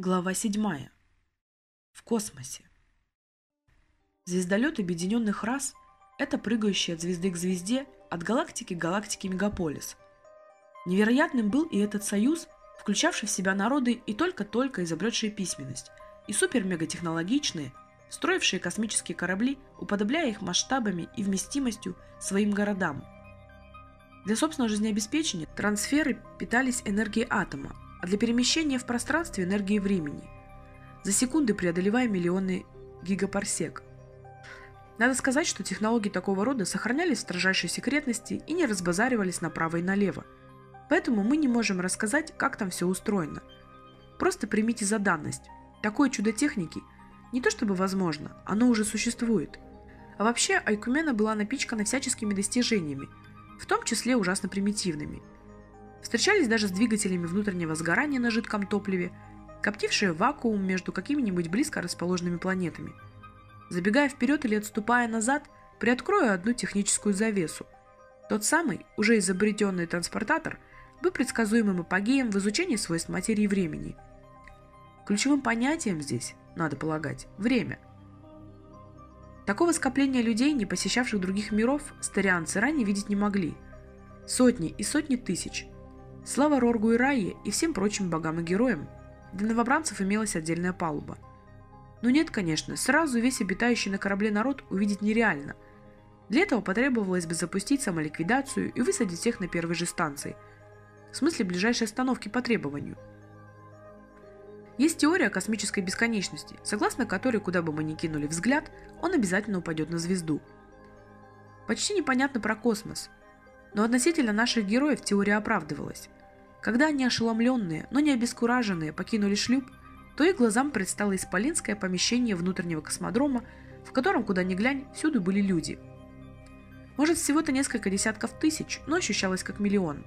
Глава 7. В космосе. Звездолет объединенных рас – это прыгающий от звезды к звезде, от галактики к галактике мегаполис. Невероятным был и этот союз, включавший в себя народы и только-только изобретшие письменность, и супер-мегатехнологичные, строившие космические корабли, уподобляя их масштабами и вместимостью своим городам. Для собственного жизнеобеспечения трансферы питались энергией атома, а для перемещения в пространстве энергии времени. За секунды преодолевая миллионы гигапарсек. Надо сказать, что технологии такого рода сохранялись в строжайшей секретности и не разбазаривались направо и налево. Поэтому мы не можем рассказать, как там все устроено. Просто примите за данность. Такое чудо техники не то чтобы возможно, оно уже существует. А вообще, Айкумена была напичкана всяческими достижениями, в том числе ужасно примитивными – Встречались даже с двигателями внутреннего сгорания на жидком топливе, коптившие вакуум между какими-нибудь близко расположенными планетами. Забегая вперед или отступая назад, приоткрою одну техническую завесу. Тот самый, уже изобретенный транспортатор, был предсказуемым апогеем в изучении свойств материи времени. Ключевым понятием здесь, надо полагать, время. Такого скопления людей, не посещавших других миров, старианцы ранее видеть не могли. Сотни и сотни тысяч – Слава Роргу и Райе и всем прочим богам и героям. Для новобранцев имелась отдельная палуба. Но нет, конечно, сразу весь обитающий на корабле народ увидеть нереально. Для этого потребовалось бы запустить самоликвидацию и высадить всех на первой же станции. В смысле ближайшей остановки по требованию. Есть теория космической бесконечности, согласно которой, куда бы мы ни кинули взгляд, он обязательно упадет на звезду. Почти непонятно про космос, но относительно наших героев теория оправдывалась. Когда они ошеломленные, но не обескураженные покинули шлюп, то их глазам предстало исполинское помещение внутреннего космодрома, в котором, куда ни глянь, всюду были люди. Может, всего-то несколько десятков тысяч, но ощущалось как миллион.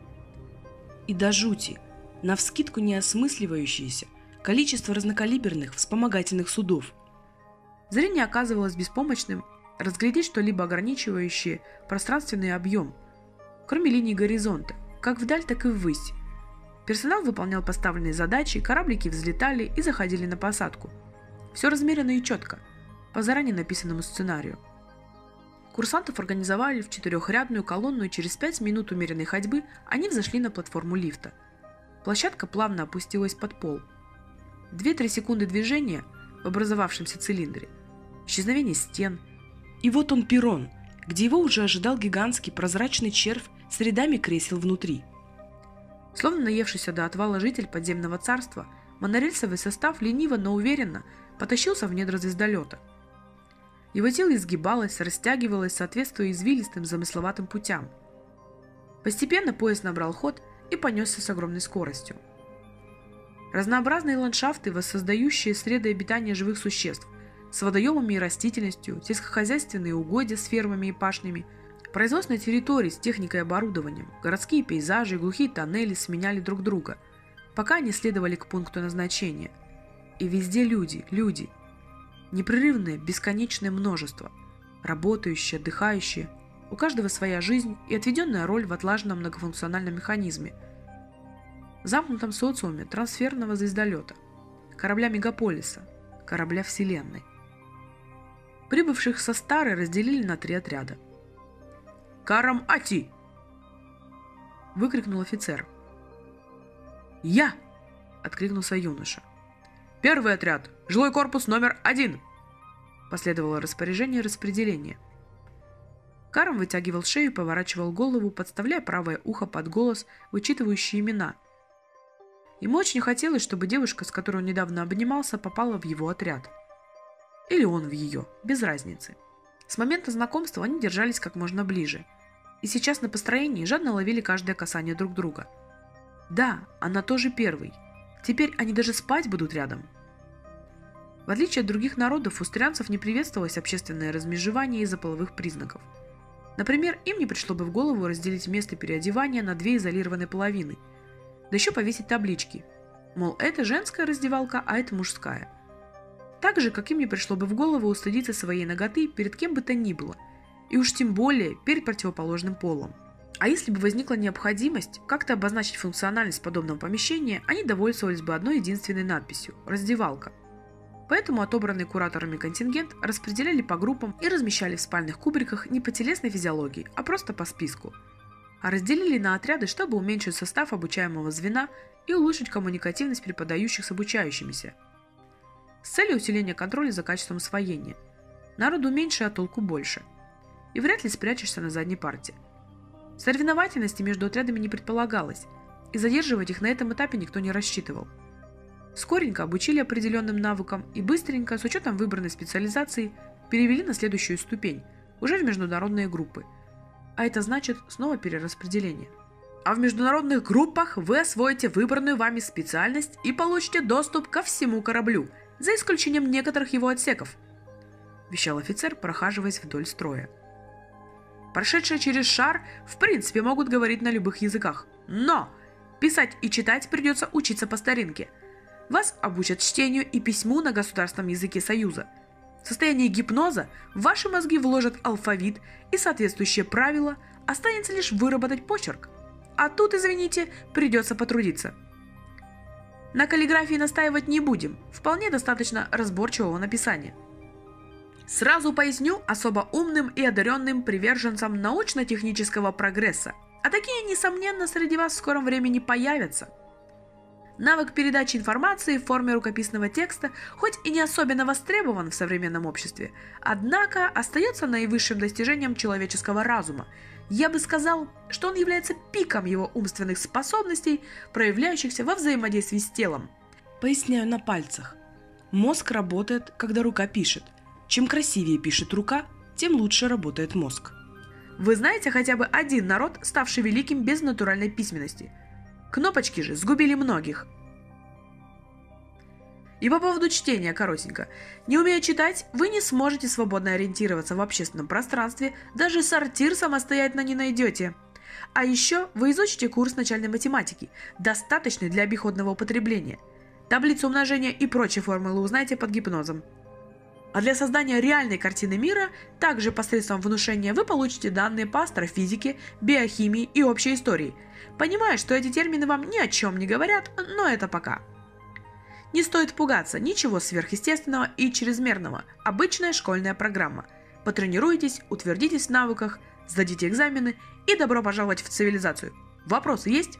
И до жути, навскидку неосмысливающееся, количество разнокалиберных вспомогательных судов. Зрение оказывалось беспомощным, разглядеть что-либо ограничивающее пространственный объем, кроме линии горизонта, как вдаль, так и ввысь, Персонал выполнял поставленные задачи, кораблики взлетали и заходили на посадку. Все размеренно и четко, по заранее написанному сценарию. Курсантов организовали в четырехрядную колонну и через пять минут умеренной ходьбы они взошли на платформу лифта. Площадка плавно опустилась под пол. Две-три секунды движения в образовавшемся цилиндре, исчезновение стен. И вот он перрон, где его уже ожидал гигантский прозрачный червь с рядами кресел внутри – Словно наевшийся до отвала житель подземного царства, монорельсовый состав лениво, но уверенно потащился в недра звездолета. Его тело изгибалось, растягивалось, соответствуя извилистым замысловатым путям. Постепенно поезд набрал ход и понесся с огромной скоростью. Разнообразные ландшафты, воссоздающие среды обитания живых существ, с водоемами и растительностью, сельскохозяйственные угодья с фермами и пашнями – Производственные территории с техникой и оборудованием, городские пейзажи и глухие тоннели сменяли друг друга, пока они следовали к пункту назначения. И везде люди, люди. Непрерывное, бесконечное множество. Работающие, отдыхающие. У каждого своя жизнь и отведенная роль в отлаженном многофункциональном механизме. Замкнутом социуме трансферного звездолета, корабля мегаполиса, корабля Вселенной. Прибывших со старой разделили на три отряда – Карам Ати!» – выкрикнул офицер. «Я!» – откликнулся юноша. «Первый отряд! Жилой корпус номер один!» Последовало распоряжение распределения. Карам вытягивал шею и поворачивал голову, подставляя правое ухо под голос, вычитывающий имена. Ему очень хотелось, чтобы девушка, с которой он недавно обнимался, попала в его отряд. Или он в ее, без разницы. С момента знакомства они держались как можно ближе. И сейчас на построении жадно ловили каждое касание друг друга. Да, она тоже первый. Теперь они даже спать будут рядом. В отличие от других народов, у стрянцев не приветствовалось общественное размежевание из-за половых признаков. Например, им не пришло бы в голову разделить место переодевания на две изолированные половины. Да еще повесить таблички. Мол, это женская раздевалка, а это мужская – так же, как им не пришло бы в голову устыдиться своей ноготы перед кем бы то ни было, и уж тем более перед противоположным полом. А если бы возникла необходимость как-то обозначить функциональность подобного помещения, они довольствовались бы одной единственной надписью – «Раздевалка». Поэтому отобранный кураторами контингент распределяли по группам и размещали в спальных кубриках не по телесной физиологии, а просто по списку. А разделили на отряды, чтобы уменьшить состав обучаемого звена и улучшить коммуникативность преподающих с обучающимися. С целью усиления контроля за качеством освоения. Народу меньше, а толку больше. И вряд ли спрячешься на задней парте. Соревновательности между отрядами не предполагалось, и задерживать их на этом этапе никто не рассчитывал. Скоренько обучили определенным навыкам и быстренько, с учетом выбранной специализации, перевели на следующую ступень, уже в международные группы. А это значит снова перераспределение. А в международных группах вы освоите выбранную вами специальность и получите доступ ко всему кораблю, за исключением некоторых его отсеков, вещал офицер, прохаживаясь вдоль строя. Прошедшие через шар в принципе могут говорить на любых языках. Но писать и читать придется учиться по старинке. Вас обучат чтению и письму на государственном языке Союза. В состоянии гипноза в ваши мозги вложат алфавит и соответствующие правила, останется лишь выработать почерк. А тут, извините, придется потрудиться. На каллиграфии настаивать не будем, вполне достаточно разборчивого написания. Сразу поясню особо умным и одаренным приверженцам научно-технического прогресса, а такие, несомненно, среди вас в скором времени появятся. Навык передачи информации в форме рукописного текста хоть и не особенно востребован в современном обществе, однако остается наивысшим достижением человеческого разума. Я бы сказал, что он является пиком его умственных способностей, проявляющихся во взаимодействии с телом. Поясняю на пальцах. Мозг работает, когда рука пишет – чем красивее пишет рука, тем лучше работает мозг. Вы знаете хотя бы один народ, ставший великим без натуральной письменности? Кнопочки же сгубили многих. И по поводу чтения, коротенько. Не умея читать, вы не сможете свободно ориентироваться в общественном пространстве, даже сортир самостоятельно не найдете. А еще вы изучите курс начальной математики, достаточный для обиходного употребления. Таблицу умножения и прочие формулы узнаете под гипнозом. А для создания реальной картины мира, также посредством внушения, вы получите данные по астрофизике, биохимии и общей истории. Понимаю, что эти термины вам ни о чем не говорят, но это пока. Не стоит пугаться, ничего сверхъестественного и чрезмерного. Обычная школьная программа. Потренируйтесь, утвердитесь в навыках, сдадите экзамены и добро пожаловать в цивилизацию. Вопросы есть?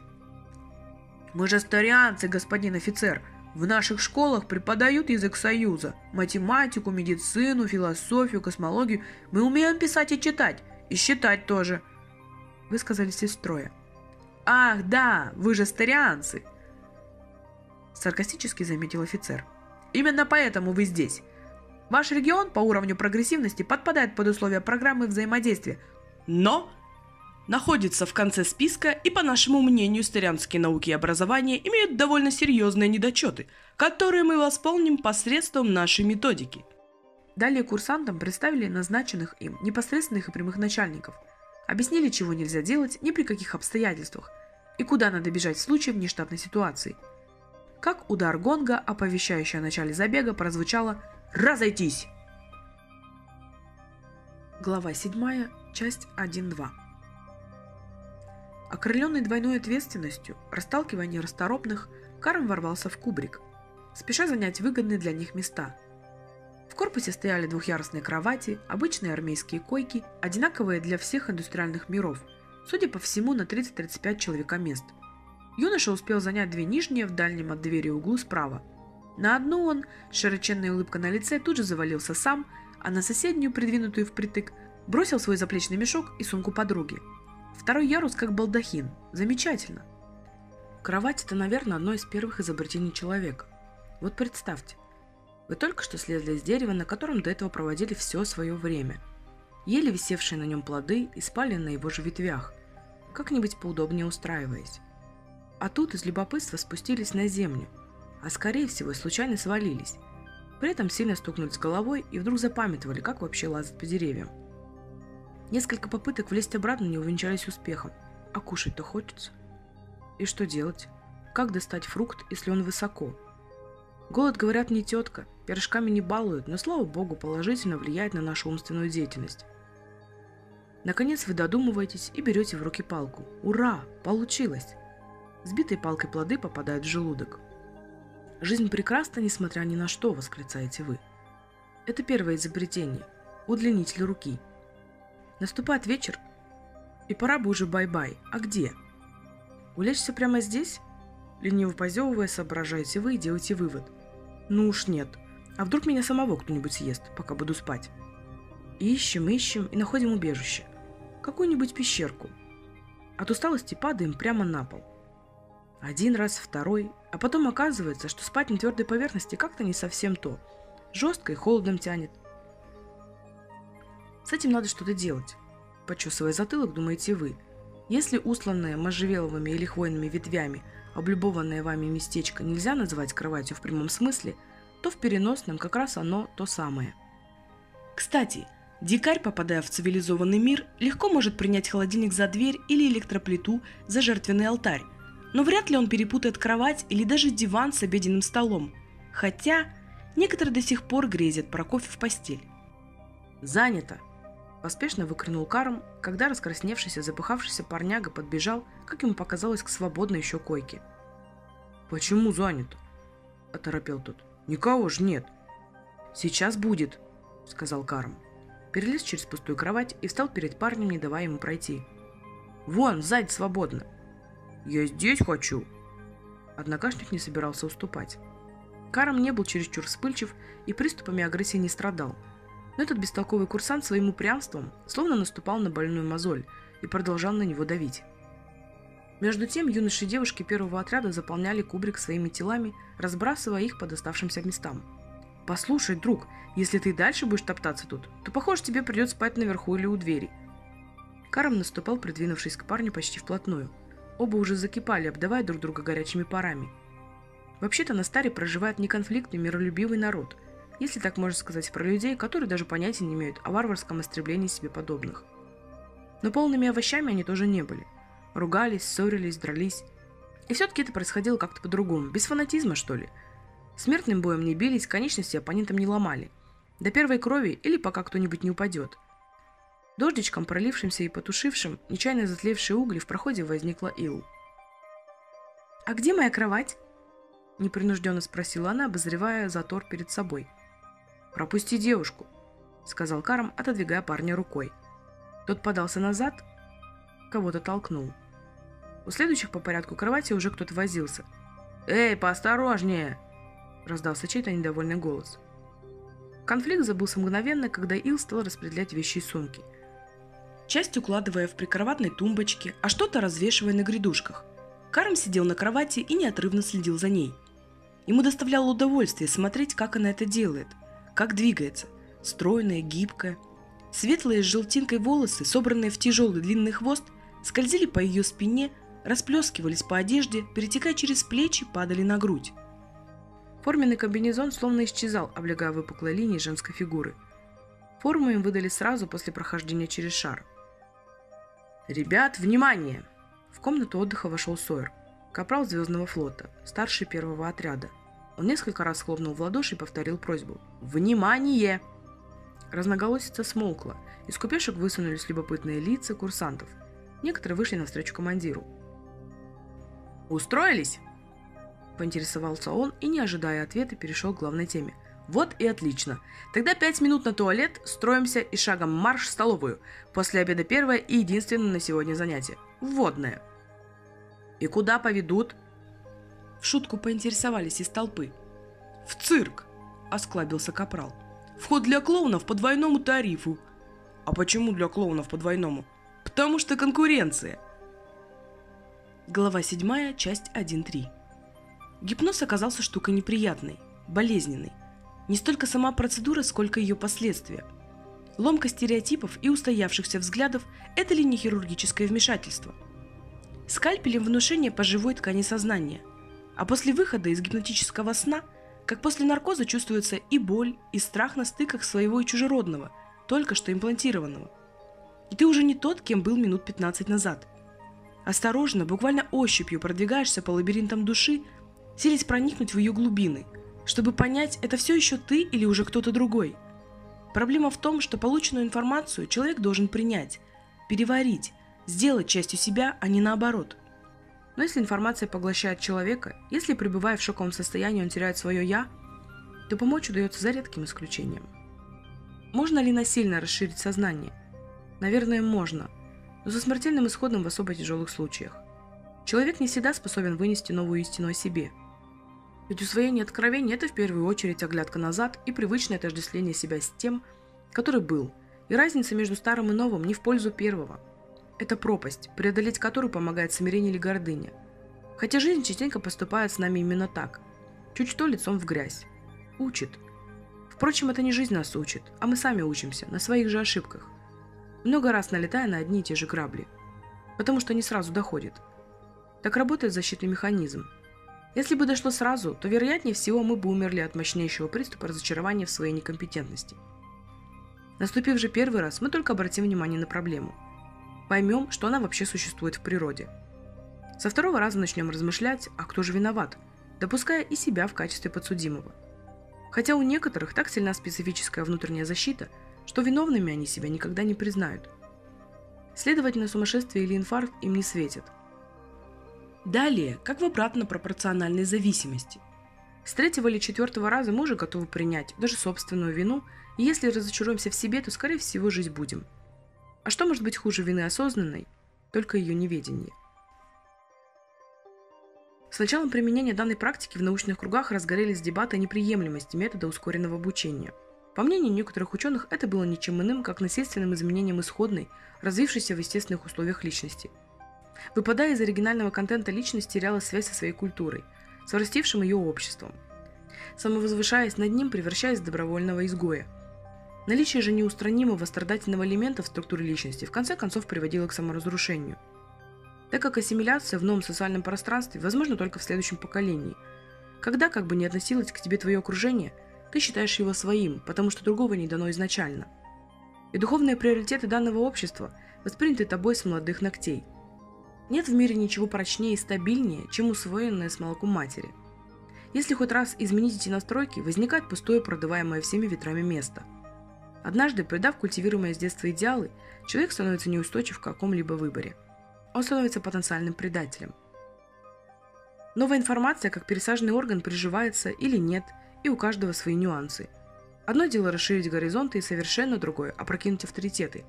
Мы же старианцы, господин офицер, в наших школах преподают язык Союза, математику, медицину, философию, космологию. Мы умеем писать и читать, и считать тоже. Высказались из строя. Ах, да, вы же старианцы. Саркастически заметил офицер. Именно поэтому вы здесь. Ваш регион по уровню прогрессивности подпадает под условия программы взаимодействия. Но находится в конце списка и, по нашему мнению, стырянские науки и образование имеют довольно серьезные недочеты, которые мы восполним посредством нашей методики. Далее курсантам представили назначенных им непосредственных и прямых начальников, объяснили, чего нельзя делать ни при каких обстоятельствах и куда надо бежать в случае внештатной ситуации. Как удар гонга, оповещающий о начале забега, прозвучало «Разойтись!». Глава 7, часть 1.2 Окрыленный двойной ответственностью, расталкивая нерасторопных, Карм ворвался в кубрик, спеша занять выгодные для них места. В корпусе стояли двухъярусные кровати, обычные армейские койки, одинаковые для всех индустриальных миров, судя по всему, на 30-35 человека мест. Юноша успел занять две нижние в дальнем от двери углу справа. На одну он, с широченной улыбкой на лице, тут же завалился сам, а на соседнюю, придвинутую впритык, бросил свой заплечный мешок и сумку подруги – Второй ярус как балдахин. Замечательно. Кровать – это, наверное, одно из первых изобретений человека. Вот представьте, вы только что слезли с дерева, на котором до этого проводили все свое время. Ели висевшие на нем плоды и спали на его же ветвях, как-нибудь поудобнее устраиваясь. А тут из любопытства спустились на землю, а скорее всего случайно свалились. При этом сильно стукнулись головой и вдруг запамятовали, как вообще лазать по деревьям. Несколько попыток влезть обратно не увенчались успехом. А кушать-то хочется. И что делать? Как достать фрукт, если он высоко? Голод, говорят, не тетка, пирожками не балуют, но, слава богу, положительно влияет на нашу умственную деятельность. Наконец вы додумываетесь и берете в руки палку. Ура! Получилось! Сбитой палкой плоды попадают в желудок. Жизнь прекрасна, несмотря ни на что, восклицаете вы. Это первое изобретение – удлинитель руки. Наступает вечер, и пора бы уже бай-бай. А где? Улечься прямо здесь? Лениво позевывая, соображаете вы и делаете вывод. Ну уж нет. А вдруг меня самого кто-нибудь съест, пока буду спать? Ищем, ищем и находим убежище. Какую-нибудь пещерку. От усталости падаем прямо на пол. Один раз, второй, а потом оказывается, что спать на твердой поверхности как-то не совсем то. Жестко и холодом тянет. С этим надо что-то делать. Почесывая затылок, думаете вы. Если усланное можжевеловыми или хвойными ветвями облюбованное вами местечко нельзя называть кроватью в прямом смысле, то в переносном как раз оно то самое. Кстати, дикарь, попадая в цивилизованный мир, легко может принять холодильник за дверь или электроплиту за жертвенный алтарь, но вряд ли он перепутает кровать или даже диван с обеденным столом. Хотя некоторые до сих пор грезят про кофе в постель. «Занято!» – поспешно выкрикнул Карм, когда раскрасневшийся, запыхавшийся парняга подбежал, как ему показалось, к свободной еще койке. «Почему занято?» – оторопел тот. «Никого ж нет!» «Сейчас будет!» – сказал Карм. Перелез через пустую кровать и встал перед парнем, не давая ему пройти. «Вон, сзади свободно!» «Я здесь хочу!» Однокашник не собирался уступать. Карам не был чересчур вспыльчив и приступами агрессии не страдал. Но этот бестолковый курсант своим упрямством словно наступал на больную мозоль и продолжал на него давить. Между тем юноши и девушки первого отряда заполняли кубрик своими телами, разбрасывая их по доставшимся местам. «Послушай, друг, если ты дальше будешь топтаться тут, то, похоже, тебе придется спать наверху или у двери». Карам наступал, придвинувшись к парню почти вплотную – Оба уже закипали, обдавая друг друга горячими парами. Вообще-то на Старе проживает неконфликтный, миролюбивый народ, если так можно сказать про людей, которые даже понятия не имеют о варварском истреблении себе подобных. Но полными овощами они тоже не были. Ругались, ссорились, дрались. И все-таки это происходило как-то по-другому, без фанатизма, что ли. Смертным боем не бились, конечности оппонентам не ломали. До первой крови или пока кто-нибудь не упадет – Дождичком, пролившимся и потушившим, нечаянно затлевшие угли, в проходе возникла Ил. «А где моя кровать?» – непринужденно спросила она, обозревая затор перед собой. «Пропусти девушку», – сказал Карм, отодвигая парня рукой. Тот подался назад, кого-то толкнул. У следующих по порядку кровати уже кто-то возился. «Эй, поосторожнее!» – раздался чей-то недовольный голос. Конфликт забылся мгновенно, когда Ил стал распределять вещи и сумки – часть укладывая в прикроватной тумбочке, а что-то развешивая на грядушках. Карм сидел на кровати и неотрывно следил за ней. Ему доставляло удовольствие смотреть, как она это делает, как двигается, стройная, гибкая. Светлые с желтинкой волосы, собранные в тяжелый длинный хвост, скользили по ее спине, расплескивались по одежде, перетекая через плечи, падали на грудь. Форменный комбинезон словно исчезал, облегая выпуклой линии женской фигуры. Форму им выдали сразу после прохождения через шар – «Ребят, внимание!» В комнату отдыха вошел Сойер, капрал Звездного флота, старший первого отряда. Он несколько раз хлопнул в ладоши и повторил просьбу. «Внимание!» Разноголосица смолкла, из купешек высунулись любопытные лица курсантов. Некоторые вышли навстречу командиру. «Устроились?» Поинтересовался он и, не ожидая ответа, перешел к главной теме. Вот и отлично. Тогда пять минут на туалет, строимся и шагом марш в столовую. После обеда первое и единственное на сегодня занятие. Вводное. И куда поведут? В шутку поинтересовались из толпы. В цирк, осклабился капрал. Вход для клоунов по двойному тарифу. А почему для клоунов по двойному? Потому что конкуренция. Глава 7, часть 1.3. Гипноз оказался штукой неприятной, болезненной. Не столько сама процедура, сколько ее последствия. Ломка стереотипов и устоявшихся взглядов – это ли не хирургическое вмешательство? Скальпелем внушение по живой ткани сознания. А после выхода из гипнотического сна, как после наркоза чувствуется и боль, и страх на стыках своего и чужеродного, только что имплантированного. И ты уже не тот, кем был минут 15 назад. Осторожно, буквально ощупью продвигаешься по лабиринтам души, селись проникнуть в ее глубины – чтобы понять, это все еще ты или уже кто-то другой. Проблема в том, что полученную информацию человек должен принять, переварить, сделать частью себя, а не наоборот. Но если информация поглощает человека, если пребывая в шоковом состоянии он теряет свое «я», то помочь удается за редким исключением. Можно ли насильно расширить сознание? Наверное, можно, но со смертельным исходом в особо тяжелых случаях. Человек не всегда способен вынести новую истину о себе. Ведь усвоение откровений – это в первую очередь оглядка назад и привычное отождествление себя с тем, который был, и разница между старым и новым не в пользу первого. Это пропасть, преодолеть которую помогает смирение или гордыня. Хотя жизнь частенько поступает с нами именно так. Чуть что лицом в грязь. Учит. Впрочем, это не жизнь нас учит, а мы сами учимся, на своих же ошибках. Много раз налетая на одни и те же грабли. Потому что не сразу доходит – так работает защитный механизм. Если бы дошло сразу, то вероятнее всего мы бы умерли от мощнейшего приступа разочарования в своей некомпетентности. Наступив же первый раз, мы только обратим внимание на проблему. Поймем, что она вообще существует в природе. Со второго раза начнем размышлять, а кто же виноват, допуская и себя в качестве подсудимого. Хотя у некоторых так сильна специфическая внутренняя защита, что виновными они себя никогда не признают. Следовательно, сумасшествие или инфаркт им не светит – Далее, как в обратно-пропорциональной зависимости. С третьего или четвертого раза мы уже готовы принять даже собственную вину, и если разочаруемся в себе, то, скорее всего, жить будем. А что может быть хуже вины осознанной? Только ее неведение. С началом применения данной практики в научных кругах разгорелись дебаты о неприемлемости метода ускоренного обучения. По мнению некоторых ученых, это было ничем иным, как насильственным изменением исходной, развившейся в естественных условиях личности – Выпадая из оригинального контента, личность теряла связь со своей культурой, с вырастившим ее обществом. Самовозвышаясь над ним, превращаясь в добровольного изгоя. Наличие же неустранимого страдательного элемента в структуре личности в конце концов приводило к саморазрушению. Так как ассимиляция в новом социальном пространстве возможна только в следующем поколении. Когда, как бы ни относилось к тебе твое окружение, ты считаешь его своим, потому что другого не дано изначально. И духовные приоритеты данного общества восприняты тобой с молодых ногтей – нет в мире ничего прочнее и стабильнее, чем усвоенное с молоком матери. Если хоть раз изменить эти настройки, возникает пустое, продаваемое всеми ветрами место. Однажды, предав культивируемые с детства идеалы, человек становится неустойчив в каком-либо выборе. Он становится потенциальным предателем. Новая информация, как пересаженный орган, приживается или нет, и у каждого свои нюансы. Одно дело расширить горизонты, и совершенно другое – опрокинуть авторитеты.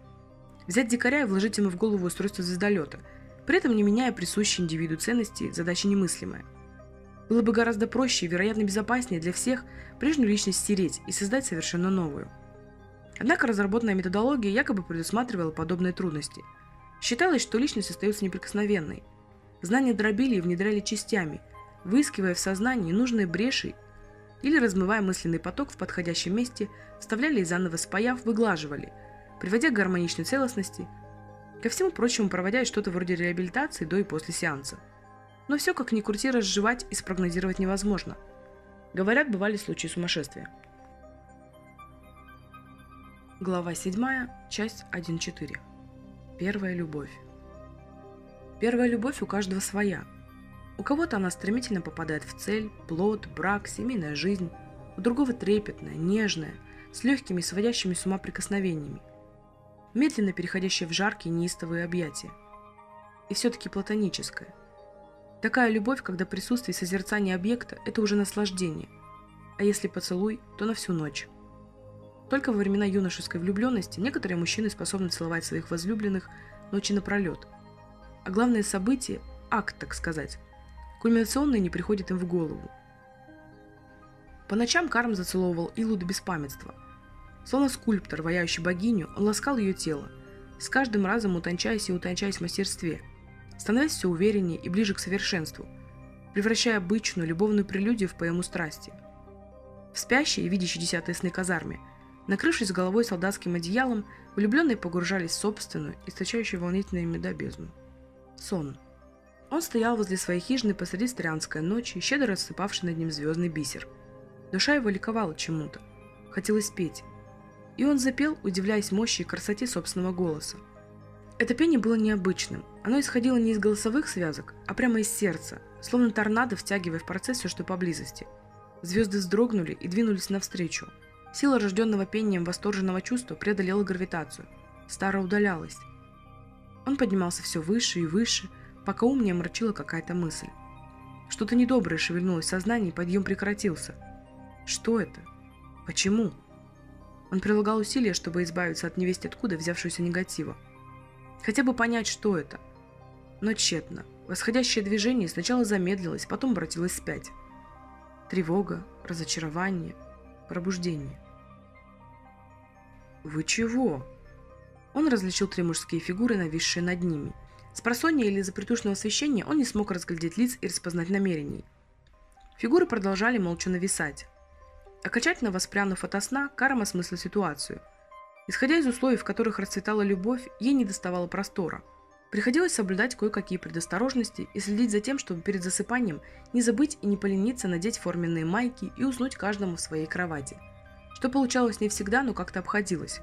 Взять дикаря и вложить ему в голову устройство звездолета – при этом не меняя присущие индивиду ценности, задача немыслимая. Было бы гораздо проще и, вероятно, безопаснее для всех прежнюю личность стереть и создать совершенно новую. Однако разработанная методология якобы предусматривала подобные трудности. Считалось, что личность остается неприкосновенной. Знания дробили и внедряли частями, выискивая в сознании нужные бреши или, размывая мысленный поток в подходящем месте, вставляли и заново спаяв, выглаживали, приводя к гармоничной целостности – Ко всему прочему, проводя что-то вроде реабилитации до и после сеанса. Но все как ни крути разжевать и спрогнозировать невозможно. Говорят, бывали случаи сумасшествия. Глава 7, часть 1.4. Первая любовь. Первая любовь у каждого своя. У кого-то она стремительно попадает в цель, плод, брак, семейная жизнь. У другого трепетная, нежная, с легкими, сводящими с ума прикосновениями – медленно переходящее в жаркие неистовые объятия. И все-таки платоническое. Такая любовь, когда присутствие и созерцание объекта – это уже наслаждение, а если поцелуй, то на всю ночь. Только во времена юношеской влюбленности некоторые мужчины способны целовать своих возлюбленных ночи напролет. А главное событие – акт, так сказать, кульминационный не приходит им в голову. По ночам Карм зацеловывал Илу до беспамятства – Словно скульптор, ваяющий богиню, он ласкал ее тело, с каждым разом утончаясь и утончаясь в мастерстве, становясь все увереннее и ближе к совершенству, превращая обычную любовную прелюдию в поэму страсти. В спящей и видящей десятые сны казарме, накрывшись головой солдатским одеялом, влюбленные погружались в собственную, источающую волнительные меда. Сон. Он стоял возле своей хижины посреди стрянской ночи, щедро рассыпавший над ним звездный бисер. Душа его ликовала чему-то. Хотелось петь, и он запел, удивляясь мощи и красоте собственного голоса. Это пение было необычным. Оно исходило не из голосовых связок, а прямо из сердца, словно торнадо втягивая в процесс все, что поблизости. Звезды вздрогнули и двинулись навстречу. Сила рожденного пением восторженного чувства преодолела гравитацию. Стара удалялась. Он поднимался все выше и выше, пока ум не омрачила какая-то мысль. Что-то недоброе шевельнулось в сознании, и подъем прекратился. Что это? Почему? Он прилагал усилия, чтобы избавиться от невесть откуда взявшегося негатива. Хотя бы понять, что это. Но тщетно. Восходящее движение сначала замедлилось, потом обратилось вспять. Тревога, разочарование, пробуждение. «Вы чего?» Он различил три мужские фигуры, нависшие над ними. С просонья или из-за притушного освещения он не смог разглядеть лиц и распознать намерений. Фигуры продолжали молча нависать. Окончательно воспрянув ото сна, Карам осмыслил ситуацию. Исходя из условий, в которых расцветала любовь, ей не доставало простора. Приходилось соблюдать кое-какие предосторожности и следить за тем, чтобы перед засыпанием не забыть и не полениться надеть форменные майки и уснуть каждому в своей кровати. Что получалось не всегда, но как-то обходилось.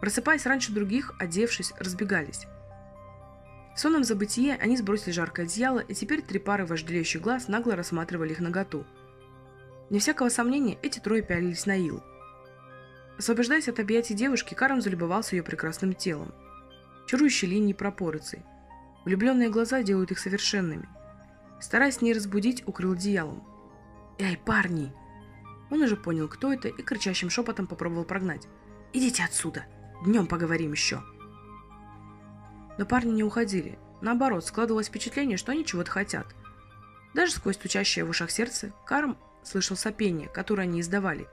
Просыпаясь раньше других, одевшись, разбегались. В сонном забытие они сбросили жаркое одеяло, и теперь три пары вожделеющих глаз нагло рассматривали их наготу. Не всякого сомнения, эти трое пялились на Ил. Освобождаясь от объятий девушки, Карен залюбовался ее прекрасным телом. Чарующие линии пропорций. Влюбленные глаза делают их совершенными. Стараясь не разбудить, укрыл одеялом. «Эй, парни!» Он уже понял, кто это, и кричащим шепотом попробовал прогнать. «Идите отсюда!» Днем поговорим еще. Но парни не уходили. Наоборот, складывалось впечатление, что они чего-то хотят. Даже сквозь стучащее в ушах сердце, Карм слышал сопение, которое они издавали,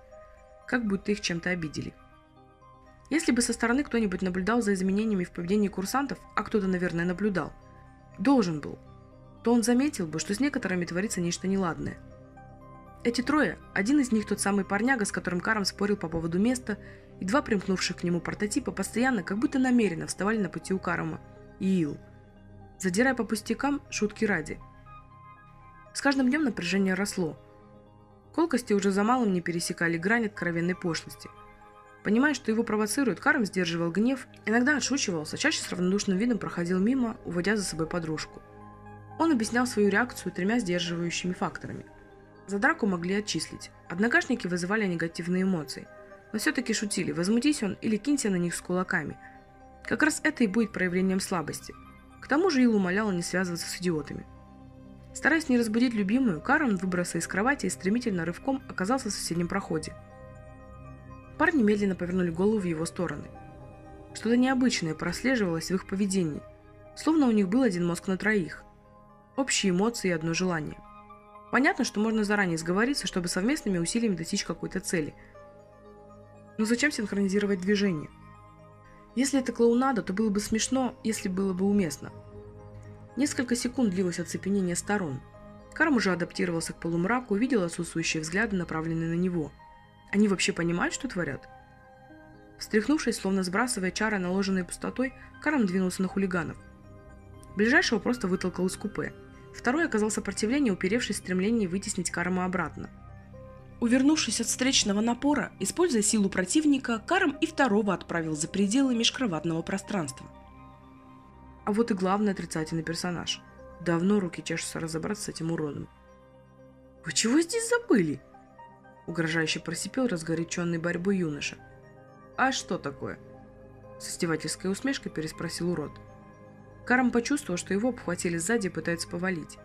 как будто их чем-то обидели. Если бы со стороны кто-нибудь наблюдал за изменениями в поведении курсантов, а кто-то, наверное, наблюдал, должен был, то он заметил бы, что с некоторыми творится нечто неладное. Эти трое, один из них тот самый парняга, с которым Карм спорил по поводу места, и два примкнувших к нему прототипа постоянно, как будто намеренно, вставали на пути у Карма и Ил, задирая по пустякам шутки ради. С каждым днем напряжение росло. Колкости уже за малым не пересекали грань откровенной пошлости. Понимая, что его провоцируют, Карм сдерживал гнев, иногда отшучивался, чаще с равнодушным видом проходил мимо, уводя за собой подружку. Он объяснял свою реакцию тремя сдерживающими факторами. За драку могли отчислить. Однокашники вызывали негативные эмоции – но все-таки шутили, возмутись он или кинься на них с кулаками. Как раз это и будет проявлением слабости. К тому же Ил умоляла не связываться с идиотами. Стараясь не разбудить любимую, Карен выбрался из кровати и стремительно рывком оказался в соседнем проходе. Парни медленно повернули голову в его стороны. Что-то необычное прослеживалось в их поведении, словно у них был один мозг на троих. Общие эмоции и одно желание. Понятно, что можно заранее сговориться, чтобы совместными усилиями достичь какой-то цели – но зачем синхронизировать движение? Если это клоунада, то было бы смешно, если было бы уместно. Несколько секунд длилось оцепенение сторон. Карм уже адаптировался к полумраку и видел отсутствующие взгляды, направленные на него. Они вообще понимают, что творят? Встряхнувшись, словно сбрасывая чары, наложенные пустотой, Карм двинулся на хулиганов. Ближайшего просто вытолкал из купе. Второй оказал сопротивление, уперевшись в стремлении вытеснить Карма обратно – Увернувшись от встречного напора, используя силу противника, Карм и второго отправил за пределы межкроватного пространства. А вот и главный отрицательный персонаж. Давно руки чешутся разобраться с этим уродом. «Вы чего здесь забыли?» Угрожающе просипел разгоряченный борьбой юноша. «А что такое?» С издевательской усмешкой переспросил урод. Карм почувствовал, что его обхватили сзади и пытаются повалить.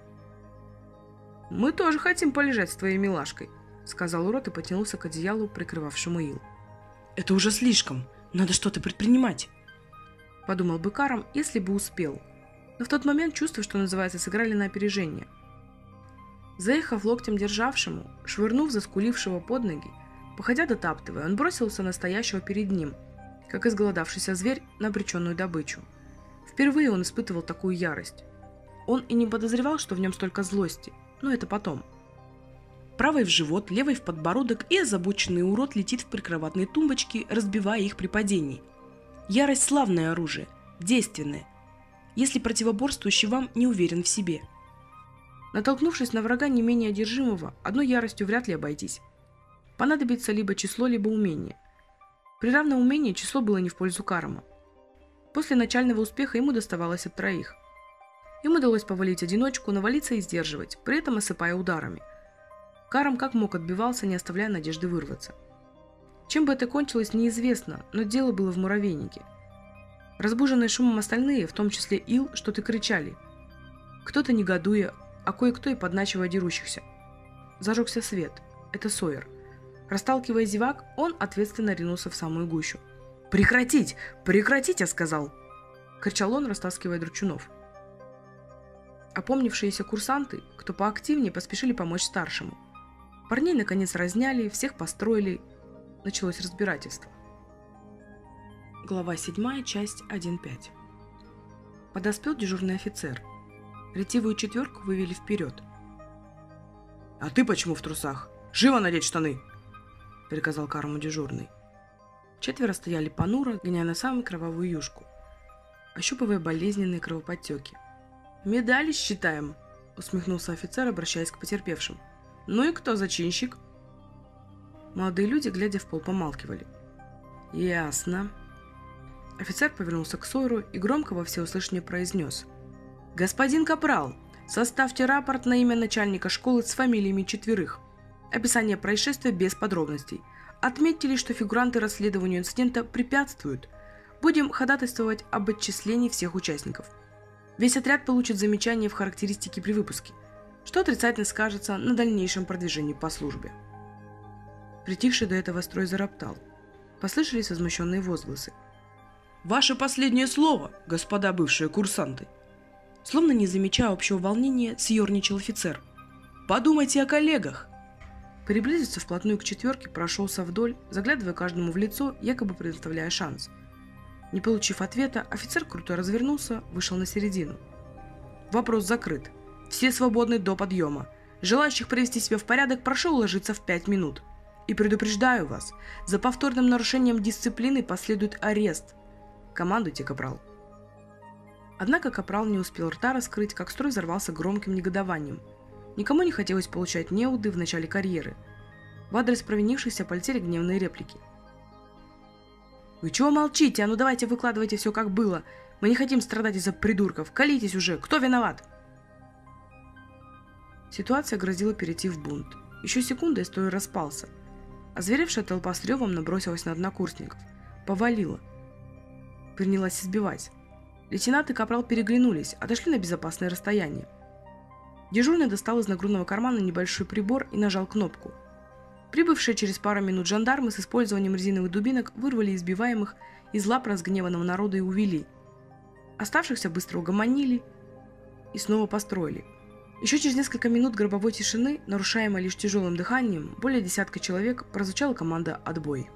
«Мы тоже хотим полежать с твоей милашкой», сказал урод и потянулся к одеялу, прикрывавшему Ил. «Это уже слишком. Надо что-то предпринимать», — подумал бы Каром, если бы успел. Но в тот момент чувства, что называется, сыграли на опережение. Заехав локтем державшему, швырнув заскулившего под ноги, походя дотаптывая, он бросился на стоящего перед ним, как изголодавшийся зверь на обреченную добычу. Впервые он испытывал такую ярость. Он и не подозревал, что в нем столько злости, но это потом — правой в живот, левой в подбородок, и озабоченный урод летит в прикроватные тумбочки, разбивая их при падении. Ярость – славное оружие, действенное, если противоборствующий вам не уверен в себе. Натолкнувшись на врага не менее одержимого, одной яростью вряд ли обойтись. Понадобится либо число, либо умение. При равном умении число было не в пользу Карма. После начального успеха ему доставалось от троих. Им удалось повалить одиночку, навалиться и сдерживать, при этом осыпая ударами. Каром как мог отбивался, не оставляя надежды вырваться. Чем бы это кончилось, неизвестно, но дело было в муравейнике. Разбуженные шумом остальные, в том числе Ил, что-то кричали. Кто-то негодуя, а кое-кто и подначивая дерущихся. Зажегся свет. Это Сойер. Расталкивая зевак, он ответственно ринулся в самую гущу. «Прекратить! Прекратить!» – я сказал! Кричал он, растаскивая дручунов. Опомнившиеся курсанты, кто поактивнее, поспешили помочь старшему. Парней наконец разняли, всех построили. Началось разбирательство. Глава 7, часть 1.5. Подоспел дежурный офицер. Ретивую четверку вывели вперед. «А ты почему в трусах? Живо надеть штаны!» — приказал Карму дежурный. Четверо стояли понуро, гоняя на самую кровавую юшку, ощупывая болезненные кровоподтеки. «Медали считаем», — усмехнулся офицер, обращаясь к потерпевшим. «Ну и кто зачинщик?» Молодые люди, глядя в пол, помалкивали. «Ясно». Офицер повернулся к Сойру и громко во всеуслышание произнес. «Господин Капрал, составьте рапорт на имя начальника школы с фамилиями четверых. Описание происшествия без подробностей. Отметьте ли, что фигуранты расследованию инцидента препятствуют. Будем ходатайствовать об отчислении всех участников». Весь отряд получит замечание в характеристике при выпуске, что отрицательно скажется на дальнейшем продвижении по службе. Притихший до этого строй зароптал. Послышались возмущенные возгласы. «Ваше последнее слово, господа бывшие курсанты!» Словно не замечая общего волнения, съерничал офицер. «Подумайте о коллегах!» Приблизиться вплотную к четверке прошелся вдоль, заглядывая каждому в лицо, якобы предоставляя шанс – не получив ответа, офицер круто развернулся, вышел на середину. Вопрос закрыт. Все свободны до подъема. Желающих привести себя в порядок прошу уложиться в пять минут. И предупреждаю вас, за повторным нарушением дисциплины последует арест. Командуйте, Капрал. Однако Капрал не успел рта раскрыть, как строй взорвался громким негодованием. Никому не хотелось получать неуды в начале карьеры. В адрес провинившихся полетели гневные реплики – «Вы чего молчите? А ну давайте выкладывайте все как было. Мы не хотим страдать из-за придурков. Колитесь уже. Кто виноват?» Ситуация грозила перейти в бунт. Еще секунда, и строй распался. Озверевшая толпа с ревом набросилась на однокурсников. Повалила. Принялась избивать. Лейтенант и капрал переглянулись, отошли на безопасное расстояние. Дежурный достал из нагрудного кармана небольшой прибор и нажал кнопку – Прибывшие через пару минут жандармы с использованием резиновых дубинок вырвали избиваемых из лап разгневанного народа и увели. Оставшихся быстро угомонили и снова построили. Еще через несколько минут гробовой тишины, нарушаемой лишь тяжелым дыханием, более десятка человек прозвучала команда «Отбой».